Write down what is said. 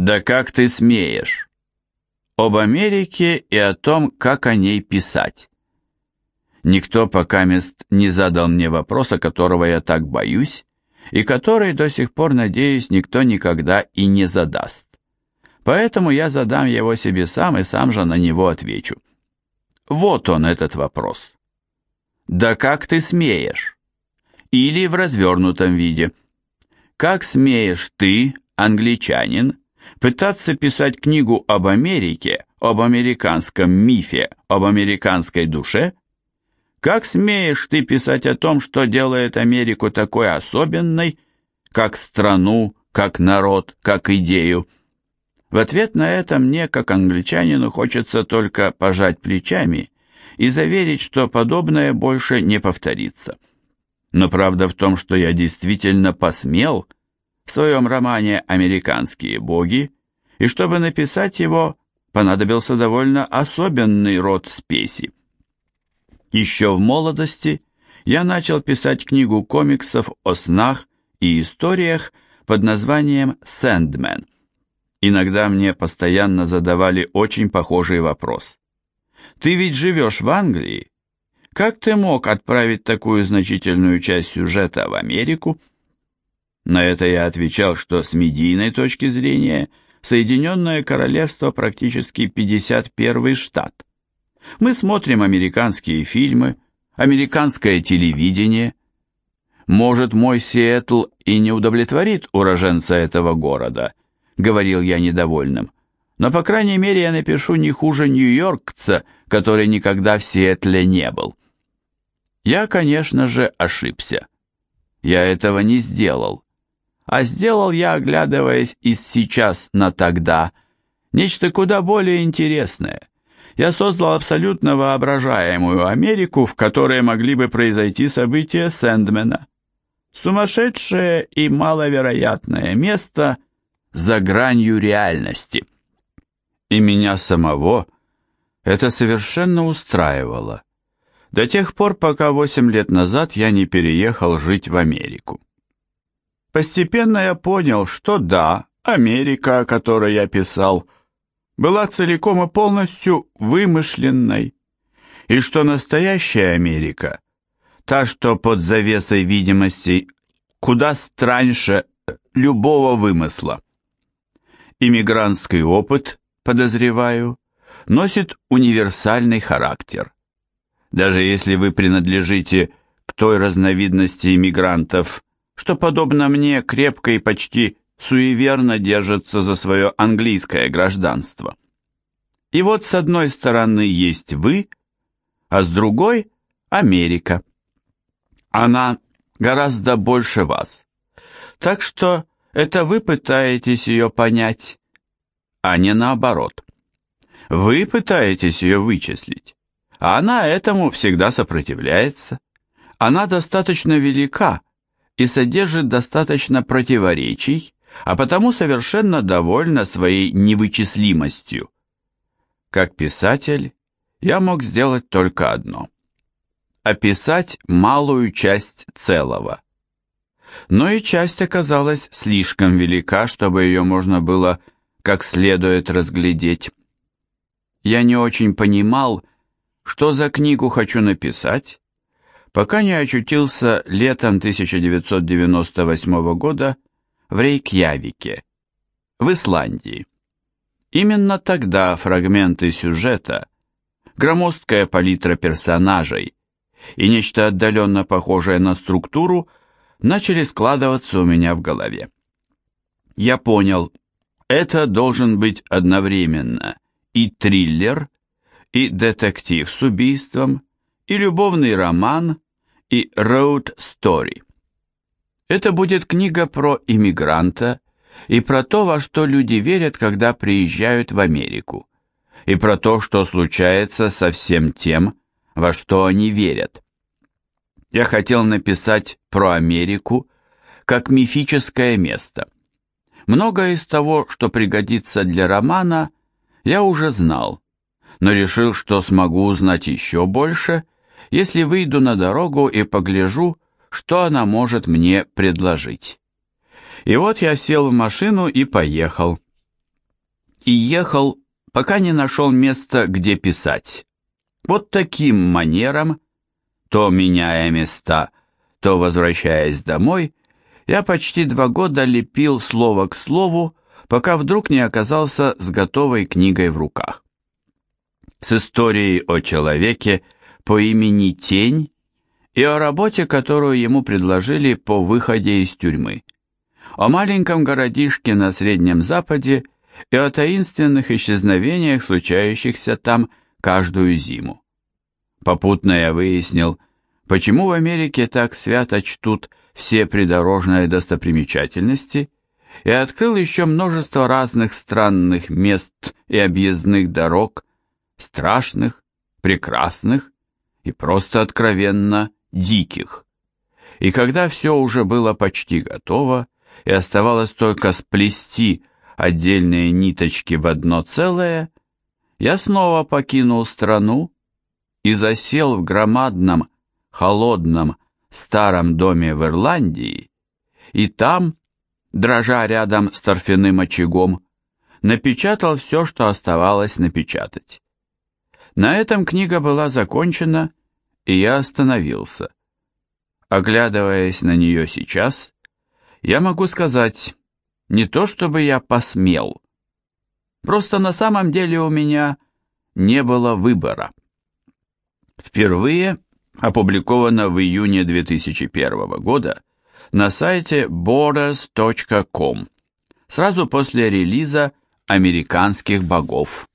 Да как ты смеешь? Об Америке и о том, как о ней писать. Никто пока мест не задал мне вопроса, которого я так боюсь, и который до сих пор, надеюсь, никто никогда и не задаст. Поэтому я задам его себе сам и сам же на него отвечу. Вот он, этот вопрос. Да как ты смеешь? Или в развернутом виде. Как смеешь ты, англичанин, пытаться писать книгу об Америке, об американском мифе, об американской душе? Как смеешь ты писать о том, что делает Америку такой особенной, как страну, как народ, как идею? В ответ на это мне, как англичанину, хочется только пожать плечами и заверить, что подобное больше не повторится. Но правда в том, что я действительно посмел в своем романе «Американские боги», и чтобы написать его, понадобился довольно особенный род спеси. Еще в молодости я начал писать книгу комиксов о снах и историях под названием «Сэндмен», Иногда мне постоянно задавали очень похожий вопрос. «Ты ведь живешь в Англии? Как ты мог отправить такую значительную часть сюжета в Америку?» На это я отвечал, что с медийной точки зрения Соединенное Королевство практически 51 штат. Мы смотрим американские фильмы, американское телевидение. Может, мой Сиэтл и не удовлетворит уроженца этого города – говорил я недовольным. Но, по крайней мере, я напишу не хуже нью-йоркца, который никогда в Сиэтле не был. Я, конечно же, ошибся. Я этого не сделал. А сделал я, оглядываясь из сейчас на тогда, нечто куда более интересное. Я создал абсолютно воображаемую Америку, в которой могли бы произойти события Сэндмена. Сумасшедшее и маловероятное место – за гранью реальности. И меня самого это совершенно устраивало, до тех пор, пока восемь лет назад я не переехал жить в Америку. Постепенно я понял, что да, Америка, о которой я писал, была целиком и полностью вымышленной, и что настоящая Америка, та, что под завесой видимости, куда страньше любого вымысла. Иммигрантский опыт, подозреваю, носит универсальный характер. Даже если вы принадлежите к той разновидности иммигрантов, что, подобно мне, крепко и почти суеверно держатся за свое английское гражданство. И вот с одной стороны есть вы, а с другой – Америка. Она гораздо больше вас. Так что это вы пытаетесь ее понять, а не наоборот. Вы пытаетесь ее вычислить, а она этому всегда сопротивляется. Она достаточно велика и содержит достаточно противоречий, а потому совершенно довольна своей невычислимостью. Как писатель я мог сделать только одно – описать малую часть целого – но и часть оказалась слишком велика, чтобы ее можно было как следует разглядеть. Я не очень понимал, что за книгу хочу написать, пока не очутился летом 1998 года в Рейкьявике, в Исландии. Именно тогда фрагменты сюжета, громоздкая палитра персонажей и нечто отдаленно похожее на структуру – начали складываться у меня в голове. Я понял, это должен быть одновременно и триллер, и детектив с убийством, и любовный роман, и роуд-стори. Это будет книга про иммигранта и про то, во что люди верят, когда приезжают в Америку, и про то, что случается со всем тем, во что они верят. Я хотел написать про Америку как мифическое место. Многое из того, что пригодится для романа, я уже знал, но решил, что смогу узнать еще больше, если выйду на дорогу и погляжу, что она может мне предложить. И вот я сел в машину и поехал. и ехал, пока не нашел места, где писать. Вот таким манером, то меняя места, то возвращаясь домой, я почти два года лепил слово к слову, пока вдруг не оказался с готовой книгой в руках. С историей о человеке по имени Тень и о работе, которую ему предложили по выходе из тюрьмы, о маленьком городишке на Среднем Западе и о таинственных исчезновениях, случающихся там каждую зиму. Попутно я выяснил, почему в Америке так свято чтут все придорожные достопримечательности, и открыл еще множество разных странных мест и объездных дорог, страшных, прекрасных и просто откровенно диких. И когда все уже было почти готово, и оставалось только сплести отдельные ниточки в одно целое, я снова покинул страну и засел в громадном, холодном, старом доме в Ирландии, и там, дрожа рядом с торфяным очагом, напечатал все, что оставалось напечатать. На этом книга была закончена, и я остановился. Оглядываясь на нее сейчас, я могу сказать, не то чтобы я посмел, просто на самом деле у меня не было выбора. Впервые опубликовано в июне 2001 года на сайте borders.com, сразу после релиза «Американских богов».